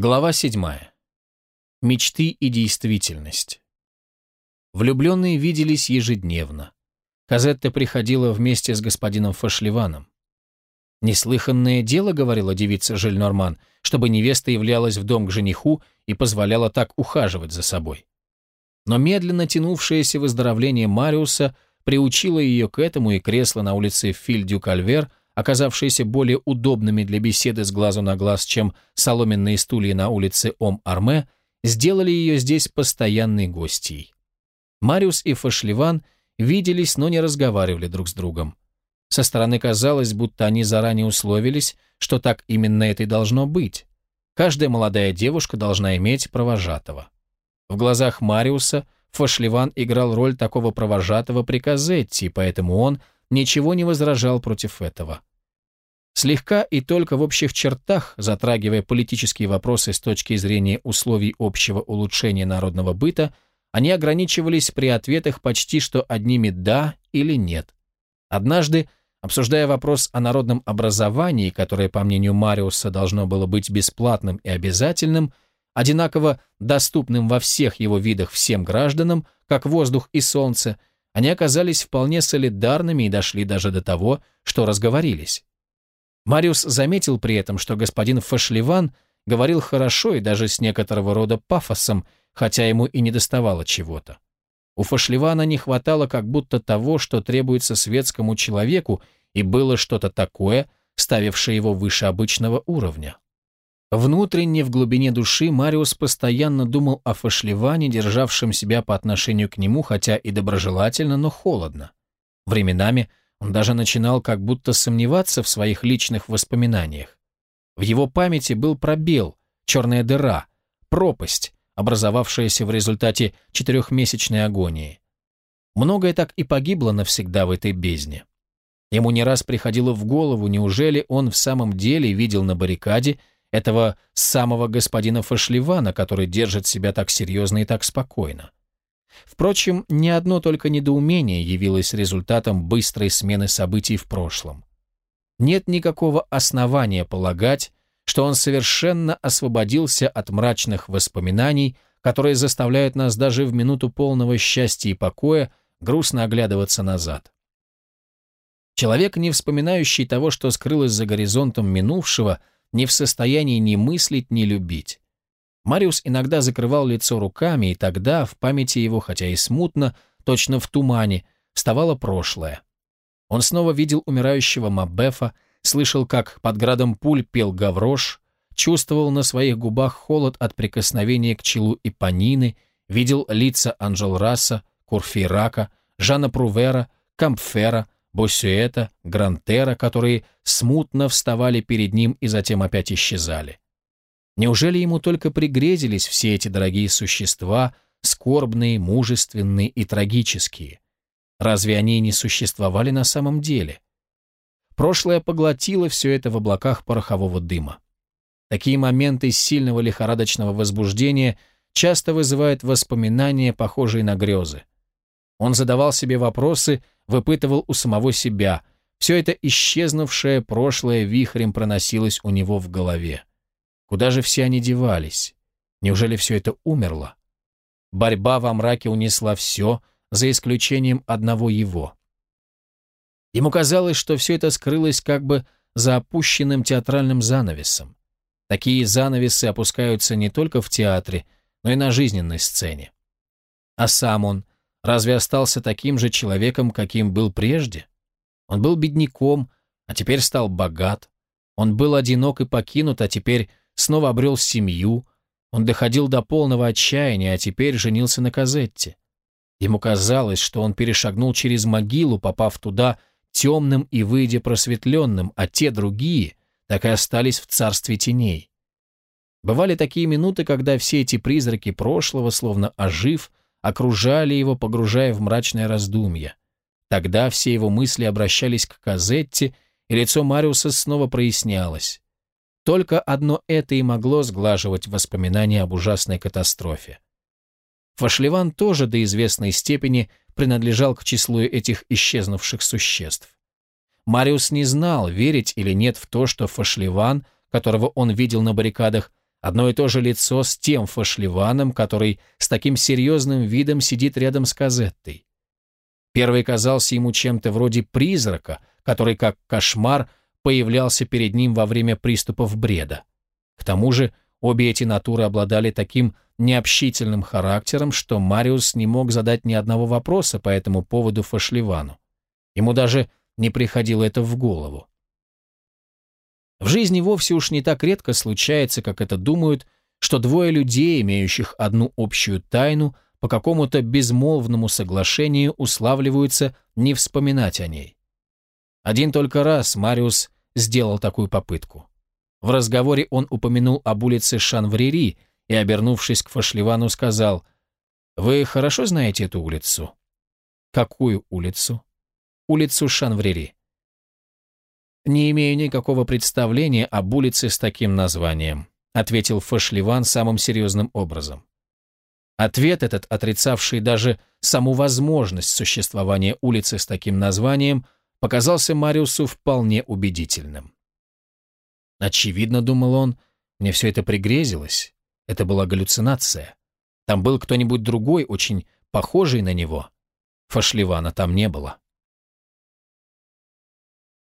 Глава 7. Мечты и действительность. Влюбленные виделись ежедневно. Казетта приходила вместе с господином Фашливаном. «Неслыханное дело», — говорила девица Жильнорман, чтобы невеста являлась в дом к жениху и позволяла так ухаживать за собой. Но медленно тянувшееся выздоровление Мариуса приучило ее к этому, и кресло на улице Фильдю-Кальвер оказавшиеся более удобными для беседы с глазу на глаз, чем соломенные стулья на улице Ом-Арме, сделали ее здесь постоянной гостьей. Мариус и Фашливан виделись, но не разговаривали друг с другом. Со стороны казалось, будто они заранее условились, что так именно это и должно быть. Каждая молодая девушка должна иметь провожатого. В глазах Мариуса Фашливан играл роль такого провожатого при Казетти, поэтому он ничего не возражал против этого. Слегка и только в общих чертах, затрагивая политические вопросы с точки зрения условий общего улучшения народного быта, они ограничивались при ответах почти что одними «да» или «нет». Однажды, обсуждая вопрос о народном образовании, которое, по мнению Мариуса, должно было быть бесплатным и обязательным, одинаково доступным во всех его видах всем гражданам, как воздух и солнце, они оказались вполне солидарными и дошли даже до того, что разговорились. Мариус заметил при этом, что господин Фашливан говорил хорошо и даже с некоторого рода пафосом, хотя ему и не доставало чего-то. У Фашливана не хватало как будто того, что требуется светскому человеку, и было что-то такое, ставившее его выше обычного уровня. Внутренне, в глубине души, Мариус постоянно думал о Фашливане, державшем себя по отношению к нему, хотя и доброжелательно, но холодно. Временами он даже начинал как будто сомневаться в своих личных воспоминаниях. В его памяти был пробел, черная дыра, пропасть, образовавшаяся в результате четырехмесячной агонии. Многое так и погибло навсегда в этой бездне. Ему не раз приходило в голову, неужели он в самом деле видел на баррикаде этого самого господина Фашливана, который держит себя так серьезно и так спокойно. Впрочем, ни одно только недоумение явилось результатом быстрой смены событий в прошлом. Нет никакого основания полагать, что он совершенно освободился от мрачных воспоминаний, которые заставляют нас даже в минуту полного счастья и покоя грустно оглядываться назад. Человек, не вспоминающий того, что скрылось за горизонтом минувшего, не в состоянии ни мыслить, ни любить. Мариус иногда закрывал лицо руками, и тогда в памяти его, хотя и смутно, точно в тумане, вставало прошлое. Он снова видел умирающего Мабефа, слышал, как под градом пуль пел Гаврош, чувствовал на своих губах холод от прикосновения к челу Ипанины, видел лица Анжелраса, Курфейрака, Жана Прувера, Кампфера, Боссюэта, Грантера, которые смутно вставали перед ним и затем опять исчезали. Неужели ему только пригрезились все эти дорогие существа, скорбные, мужественные и трагические? Разве они не существовали на самом деле? Прошлое поглотило все это в облаках порохового дыма. Такие моменты сильного лихорадочного возбуждения часто вызывают воспоминания, похожие на грезы. Он задавал себе вопросы, выпытывал у самого себя. Все это исчезнувшее прошлое вихрем проносилось у него в голове. Куда же все они девались? Неужели все это умерло? Борьба во мраке унесла все, за исключением одного его. Ему казалось, что все это скрылось как бы за опущенным театральным занавесом. Такие занавесы опускаются не только в театре, но и на жизненной сцене. А сам он разве остался таким же человеком, каким был прежде? Он был бедняком, а теперь стал богат. Он был одинок и покинут, а теперь снова обрел семью, он доходил до полного отчаяния, а теперь женился на Казетте. Ему казалось, что он перешагнул через могилу, попав туда темным и выйдя просветленным, а те другие так и остались в царстве теней. Бывали такие минуты, когда все эти призраки прошлого, словно ожив, окружали его, погружая в мрачное раздумье. Тогда все его мысли обращались к Казетте, и лицо Мариуса снова прояснялось. Только одно это и могло сглаживать воспоминания об ужасной катастрофе. Фашливан тоже до известной степени принадлежал к числу этих исчезнувших существ. Мариус не знал, верить или нет в то, что Фашливан, которого он видел на баррикадах, Одно и то же лицо с тем фашливаном, который с таким серьезным видом сидит рядом с Казеттой. Первый казался ему чем-то вроде призрака, который, как кошмар, появлялся перед ним во время приступов бреда. К тому же обе эти натуры обладали таким необщительным характером, что Мариус не мог задать ни одного вопроса по этому поводу Фашливану. Ему даже не приходило это в голову. В жизни вовсе уж не так редко случается, как это думают, что двое людей, имеющих одну общую тайну, по какому-то безмолвному соглашению уславливаются не вспоминать о ней. Один только раз Мариус сделал такую попытку. В разговоре он упомянул об улице Шанврери и, обернувшись к Фашливану, сказал, «Вы хорошо знаете эту улицу?» «Какую улицу?» «Улицу Шанврери». «Не имею никакого представления об улице с таким названием», ответил Фашливан самым серьезным образом. Ответ этот, отрицавший даже саму возможность существования улицы с таким названием, показался Мариусу вполне убедительным. Очевидно, думал он, мне все это пригрезилось. Это была галлюцинация. Там был кто-нибудь другой, очень похожий на него. Фашливана там не было.